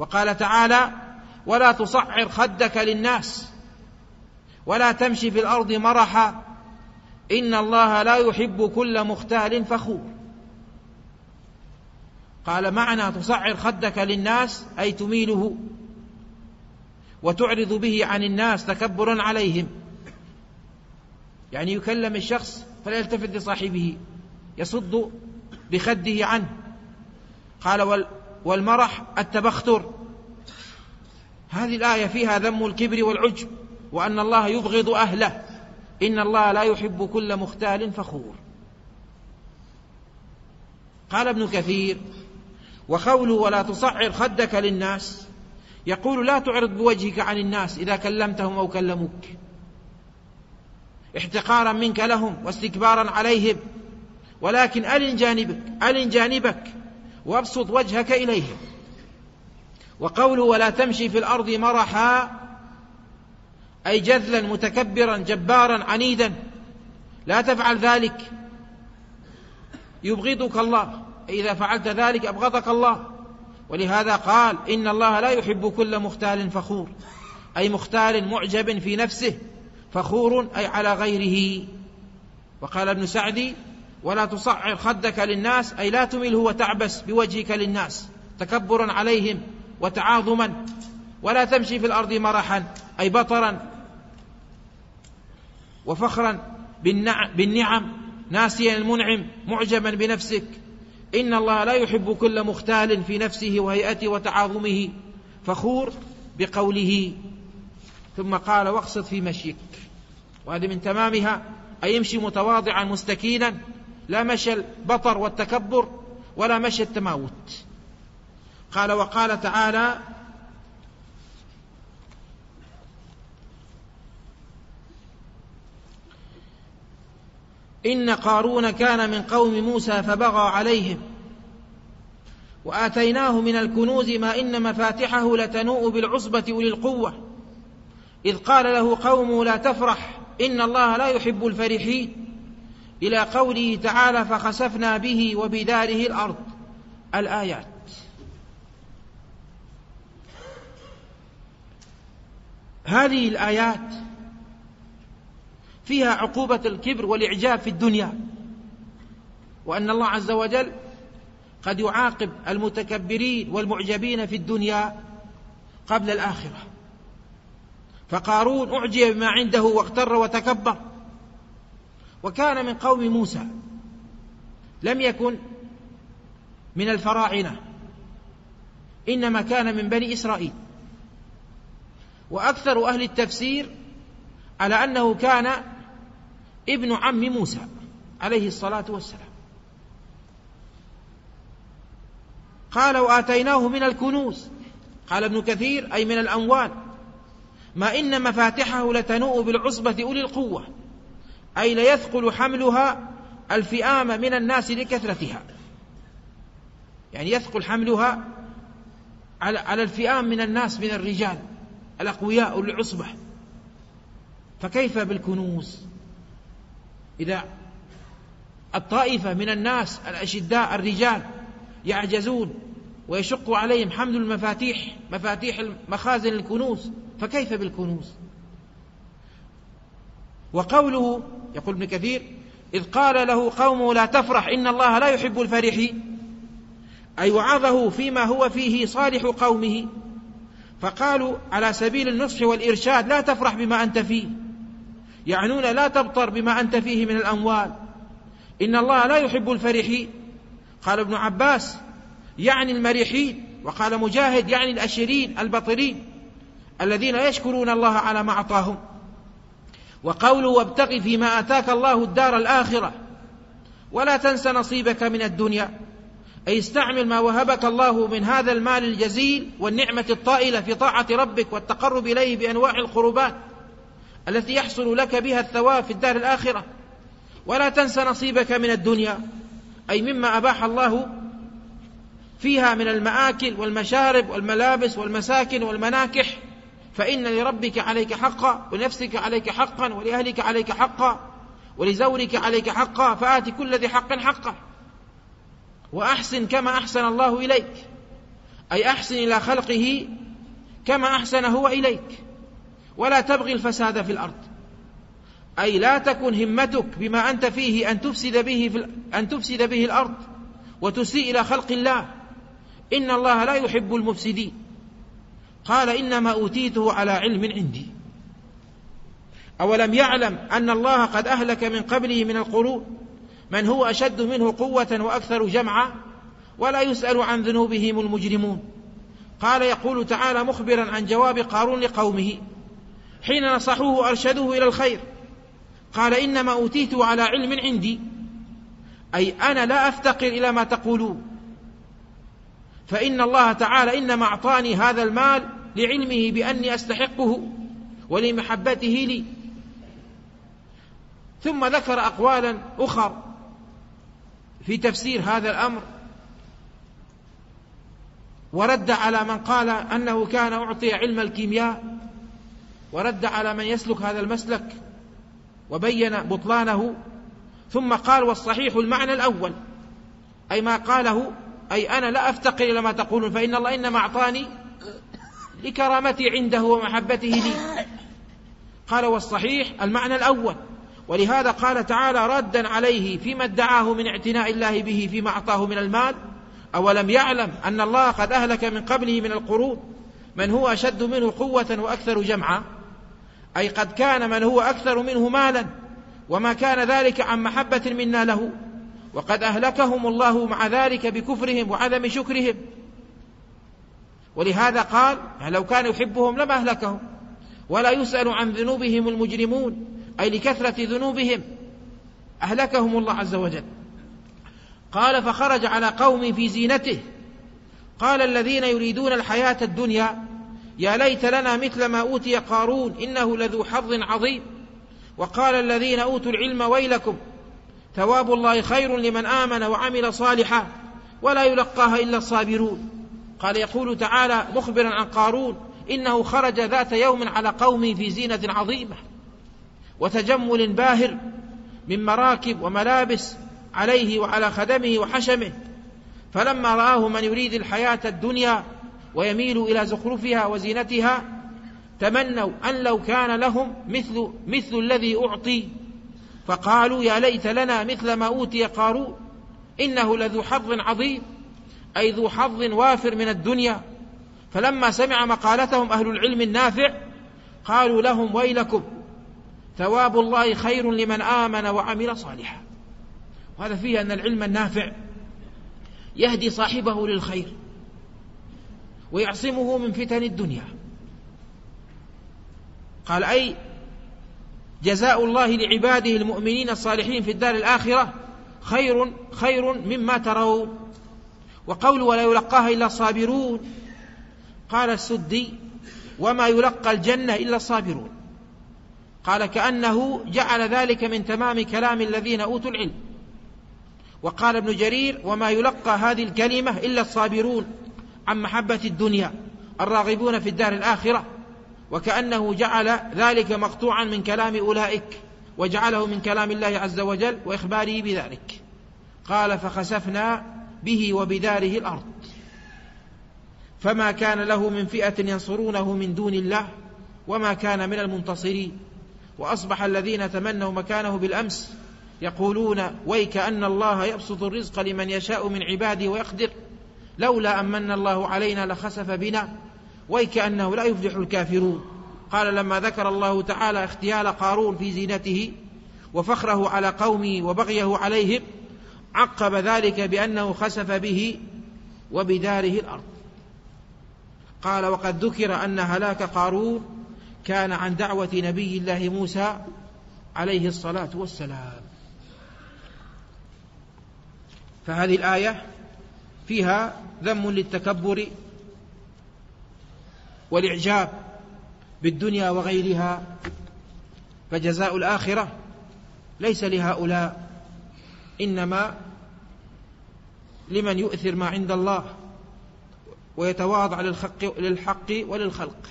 وقال تعالى ولا تصعر خدك للناس ولا تمشي في الأرض مرحا إن الله لا يحب كل مختال فخور. قال معنى تصعر خدك للناس أي تميله وتعرض به عن الناس تكبرا عليهم. يعني يكلم الشخص فلا يلتفت لصاحبه يصد بخده عنه. قال والمرح التبختر. هذه الآية فيها ذم الكبر والعجب وأن الله يبغض أهله. إن الله لا يحب كل مختال فخور. قال ابن كثير وقوله ولا تصعر خدك للناس يقول لا تعرض بوجهك عن الناس إذا كلمتهم أو كلموك. احتقارا منك لهم واستكبارا عليهم ولكن ألن جانبك ألن جانبك. وابسط وجهك إليهم. وقوله ولا تمشي في الأرض مرحا أي جذلا متكبرا جبارا عنيدا لا تفعل ذلك. يبغضك الله. إذا فعلت ذلك أبغضك الله. ولهذا قال إن الله لا يحب كل مختال فخور. أي مختال معجب في نفسه فخور أي على غيره. وقال ابن سعدي ولا تصعر خدك للناس أي لا تمله وتعبس بوجهك للناس تكبرا عليهم وتعاظما ولا تمشي في الأرض مرحا أي بطرا وفخرا بالنعم ناسيا المنعم معجبا بنفسك. إن الله لا يحب كل مختال في نفسه وهيئته وتعاظمه. فخور بقوله. ثم قال واقصد في مشيك. وهذه من تمامها أن يمشي متواضعا مستكينا لا مشى البطر والتكبر ولا مشى التماوت. قال وقال تعالى إن قارون كان من قوم موسى فبغى عليهم وآتيناه من الكنوز ما إن مفاتحه لتنوء بالعصبة أولي القوة إذ قال له قومه لا تفرح إن الله لا يحب الفرحين. إلى قوله تعالى فخسفنا به وبداره الأرض. الآيات. هذه الآيات فيها عقوبة الكبر والإعجاب في الدنيا. وأن الله عز وجل قد يعاقب المتكبرين والمعجبين في الدنيا قبل الآخرة. فقارون أعجب بما عنده واغتر وتكبر. وكان من قوم موسى. لم يكن من الفراعنة. إنما كان من بني إسرائيل. وأكثر أهل التفسير على أنه كان ابن عم موسى عليه الصلاة والسلام. قال وآتيناه من الكنوز. قال ابن كثير أي من الأموال. ما إن مفاتحه لتنوء بالعصبة أولي القوة. أي ليثقل حملها الفئام من الناس لكثرتها. يعني يثقل حملها على الفئام من الناس من الرجال الأقوياء العصبة فكيف بالكنوز؟ إذا الطائفة من الناس الأشداء الرجال يعجزون ويشق عليهم حمل المفاتيح مفاتيح مخازن الكنوز فكيف بالكنوز؟ وقوله يقول ابن كثير إذ قال له قومه لا تفرح إن الله لا يحب الفرحين أي وعظه فيما هو فيه صالح قومه. فقالوا على سبيل النصح والإرشاد لا تفرح بما أنت فيه. يعنون لا تبطر بما أنت فيه من الأموال. إن الله لا يحب الفرحين قال ابن عباس يعني المرحين وقال مجاهد يعني الأشرين البطرين الذين يشكرون الله على ما أعطاهم. وقوله وابتغ فيما آتاك الله الدار الآخرة. ولا تنس نصيبك من الدنيا. أي استعمل ما وهبك الله من هذا المال الجزيل والنعمة الطائلة في طاعة ربك والتقرب إليه بأنواع القربات التي يحصل لك بها الثواب في الدار الآخرة. ولا تنس نصيبك من الدنيا. أي مما أباح الله فيها من المآكل والمشارب والملابس والمساكن والمناكح فإن لربك عليك حقا ولنفسك عليك حقا ولأهلك عليك حقا ولزورك عليك حقا فآت كل ذي حق حقه. وأحسن كما أحسن الله إليك. أي أحسن إلى خلقه كما أحسن هو إليك. ولا تبغي الفساد في الأرض. أي لا تكن همتك بما أنت فيه أن تفسد به في أن تفسد به الأرض وتسيء إلى خلق الله. إن الله لا يحب المفسدين. قال إنما أوتيته على علم عندي. أولم يعلم أن الله قد أهلك من قبله من القرون؟ من هو أشد منه قوة وأكثر جمعا؟ ولا يسأل عن ذنوبهم المجرمون. قال يقول تعالى مخبرا عن جواب قارون لقومه حين نصحوه وأرشدوه إلى الخير. قال إنما أوتيته على علم عندي أي أنا لا أفتقر إلى ما تقولون. فإن الله تعالى إنما أعطاني هذا المال لعلمه بأني أستحقه ولمحبته لي. ثم ذكر أقوالا أخر في تفسير هذا الأمر ورد على من قال أنه كان أعطي علم الكيمياء ورد على من يسلك هذا المسلك وبين بطلانه ثم قال والصحيح المعنى الأول أي ما قاله أي أنا لا أفتقر إلى ما تقولون فإن الله إنما أعطاني لكرامتي عنده ومحبته لي. قال والصحيح المعنى الأول. ولهذا قال تعالى ردا عليه فيما ادعاه من اعتناء الله به فيما أعطاه من المال. أولم يعلم أن الله قد أهلك من قبله من القرون. من هو أشد منه قوة وأكثر جمعا. أي قد كان من هو أكثر منه مالا. وما كان ذلك عن محبة منا له. وقد أهلكهم الله مع ذلك بكفرهم وعدم شكرهم. ولهذا قال يعني لو كان يحبهم لما أهلكهم. ولا يسأل عن ذنوبهم المجرمون أي لكثرة ذنوبهم. أهلكهم الله عز وجل. قال فخرج على قوم في زينته. قال الذين يريدون الحياة الدنيا يا ليت لنا مثل ما أوتي قارون إنه لذو حظ عظيم. وقال الذين أوتوا العلم ويلكم ثواب الله خير لمن آمن وعمل صالحا ولا يلقاها إلا الصابرون. قال يقول تعالى مخبرا عن قارون إنه خرج ذات يوم على قوم في زينة عظيمة. وتجمل باهر من مراكب وملابس عليه وعلى خدمه وحشمه. فلما رآه من يريد الحياة الدنيا ويميل إلى زخرفها وزينتها تمنوا أن لو كان لهم مثل مثل الذي أعطي فقالوا يا ليت لنا مثل ما أوتي قارون إنه لذو حظ عظيم أي ذو حظ وافر من الدنيا. فلما سمع مقالتهم أهل العلم النافع قالوا لهم ويلكم ثواب الله خير لمن آمن وعمل صالحا. وهذا فيه أن العلم النافع يهدي صاحبه للخير ويعصمه من فتن الدنيا. قال أي جزاء الله لعباده المؤمنين الصالحين في الدار الآخرة خير خير مما ترون. وقول ولا يلقاها إلا الصابرون. قال السدي وما يلقى الجنة إلا الصابرون. قال كأنه جعل ذلك من تمام كلام الذين أوتوا العلم. وقال ابن جرير وما يلقى هذه الكلمة إلا الصابرون عن محبة الدنيا الراغبون في الدار الآخرة. وكأنه جعل ذلك مقطوعا من كلام أولئك وجعله من كلام الله عز وجل وإخباره بذلك. قال فخسفنا به وبداره الأرض. فما كان له من فئة ينصرونه من دون الله وما كان من المنتصرين. وأصبح الذين تمنوا مكانه بالأمس يقولون ويك أن الله يبسط الرزق لمن يشاء من عباده ويقدر لولا أمن الله علينا لخسف بنا ويك أنه لا يفلح الكافرون. قال لما ذكر الله تعالى اختيال قارون في زينته وفخره على قومه وبغيه عليهم عقب ذلك بأنه خسف به وبداره الأرض. قال وقد ذكر أن هلاك قارون كان عن دعوة نبي الله موسى عليه الصلاة والسلام. فهذه الآية فيها ذم للتكبر والإعجاب بالدنيا وغيرها فجزاء الآخرة ليس لهؤلاء إنما لمن يؤثر ما عند الله ويتواضع للحق, وللخلق.